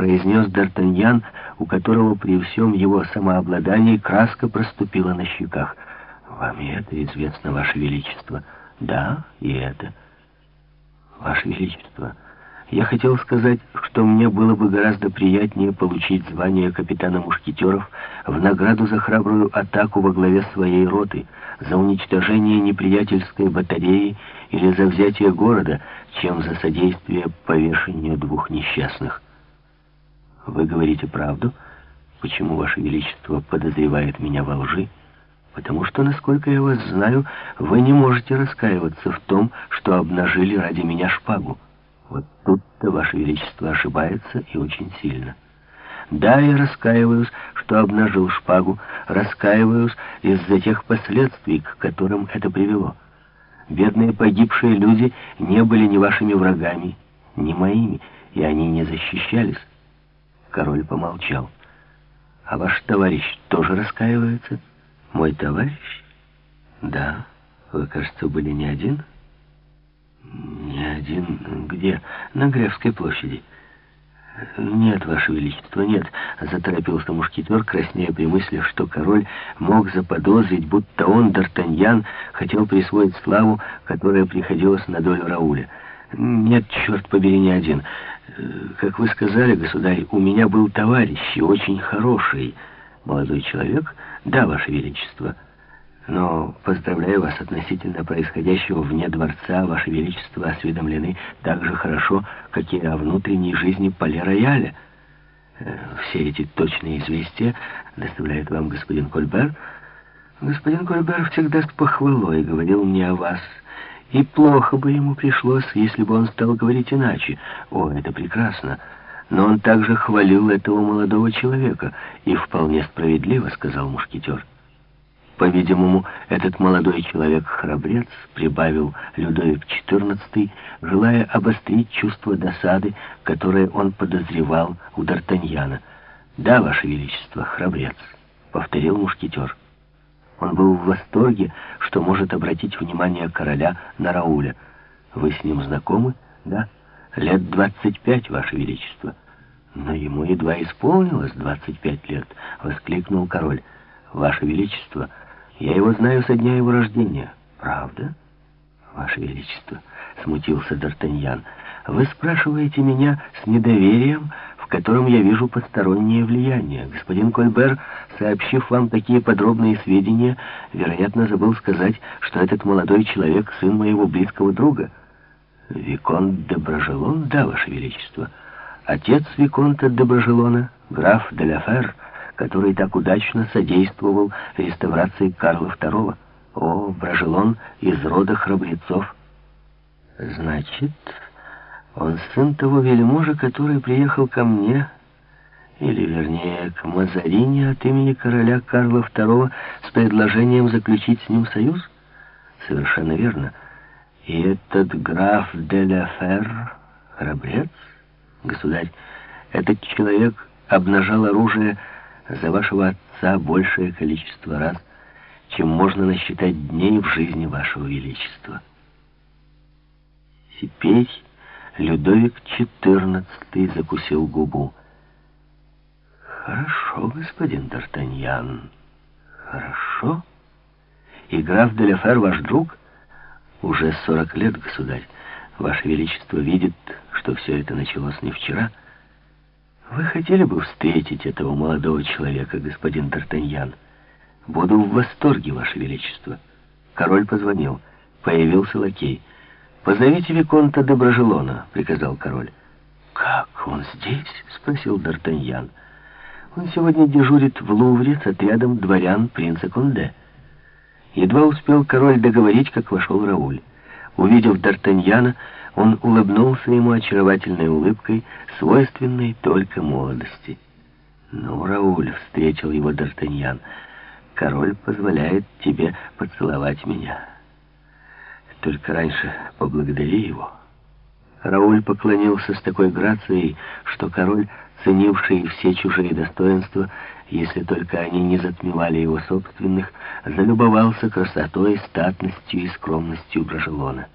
произнес Д'Артаньян, у которого при всем его самообладании краска проступила на щеках. «Вам и это известно, Ваше Величество?» «Да, и это». «Ваше Величество, я хотел сказать, что мне было бы гораздо приятнее получить звание капитана мушкетеров в награду за храбрую атаку во главе своей роты, за уничтожение неприятельской батареи или за взятие города, чем за содействие повешению двух несчастных». «Вы говорите правду? Почему, Ваше Величество, подозревает меня во лжи?» потому что, насколько я вас знаю, вы не можете раскаиваться в том, что обнажили ради меня шпагу. Вот тут-то, Ваше Величество, ошибается и очень сильно. Да, я раскаиваюсь, что обнажил шпагу, раскаиваюсь из-за тех последствий, к которым это привело. Бедные погибшие люди не были ни вашими врагами, ни моими, и они не защищались. Король помолчал. А ваш товарищ тоже раскаивается? — мой товарищ? Да. Вы, кажется, были не один? Не один. Где? На Гревской площади. «Нет, Ваше Величество, нет», — заторопился мушкетер, краснея при мысли, что король мог заподозрить, будто он, Д'Артаньян, хотел присвоить славу, которая приходилась на долю Рауля. «Нет, черт побери, не один. Как вы сказали, государь, у меня был товарищ, и очень хороший». Молодой человек? Да, Ваше Величество. Но, поздравляю вас относительно происходящего вне дворца, Ваше Величество осведомлены так же хорошо, как и о внутренней жизни Пале-Рояля. Э, все эти точные известия доставляет вам господин Кольбер. Господин Кольбер всегда с похвалой говорил мне о вас. И плохо бы ему пришлось, если бы он стал говорить иначе. О, это прекрасно. Но он также хвалил этого молодого человека, и вполне справедливо, сказал мушкетер. По-видимому, этот молодой человек-храбрец, прибавил Людовик XIV, желая обострить чувство досады, которое он подозревал у Д'Артаньяна. «Да, Ваше Величество, храбрец», — повторил мушкетер. Он был в восторге, что может обратить внимание короля на Рауля. «Вы с ним знакомы?» «Да». Лет двадцать пять, Ваше Величество. Но ему едва исполнилось двадцать пять лет, воскликнул король. Ваше Величество, я его знаю со дня его рождения. Правда? Ваше Величество, смутился Д'Артаньян. Вы спрашиваете меня с недоверием, котором я вижу постороннее влияние. Господин Кольбер, сообщив вам такие подробные сведения, вероятно, забыл сказать, что этот молодой человек — сын моего близкого друга — Виконт де Брожелон, да, Ваше Величество. Отец Виконта де Брожелона, граф де Ла который так удачно содействовал реставрации Карла II. О, Брожелон из рода храбрецов. Значит, он сын того вельможа, который приехал ко мне, или, вернее, к Мазарине от имени короля Карла II с предложением заключить с ним союз? Совершенно верно. И этот граф де ла Фер храбрец? Государь, этот человек обнажал оружие за вашего отца большее количество раз, чем можно насчитать дней в жизни вашего величества. Теперь Людовик XIV закусил губу. «Хорошо, господин Д'Артаньян, хорошо. И граф де Лефер ваш друг?» Уже сорок лет, государь. Ваше Величество видит, что все это началось не вчера. Вы хотели бы встретить этого молодого человека, господин Д'Артаньян? Буду в восторге, Ваше Величество. Король позвонил. Появился лакей. «Позовите Виконта Доброжелона», — приказал король. «Как, он здесь?» — спросил Д'Артаньян. «Он сегодня дежурит в Лувре с отрядом дворян принца Конде». Едва успел король договорить, как вошел Рауль. Увидев Д'Артаньяна, он улыбнулся ему очаровательной улыбкой, свойственной только молодости. «Ну, Рауль», — встретил его Д'Артаньян, — «король позволяет тебе поцеловать меня. Только раньше поблагодари его». Рауль поклонился с такой грацией, что король, ценивший все чужие достоинства, если только они не затмевали его собственных, залюбовался красотой, статностью и скромностью Брожелона.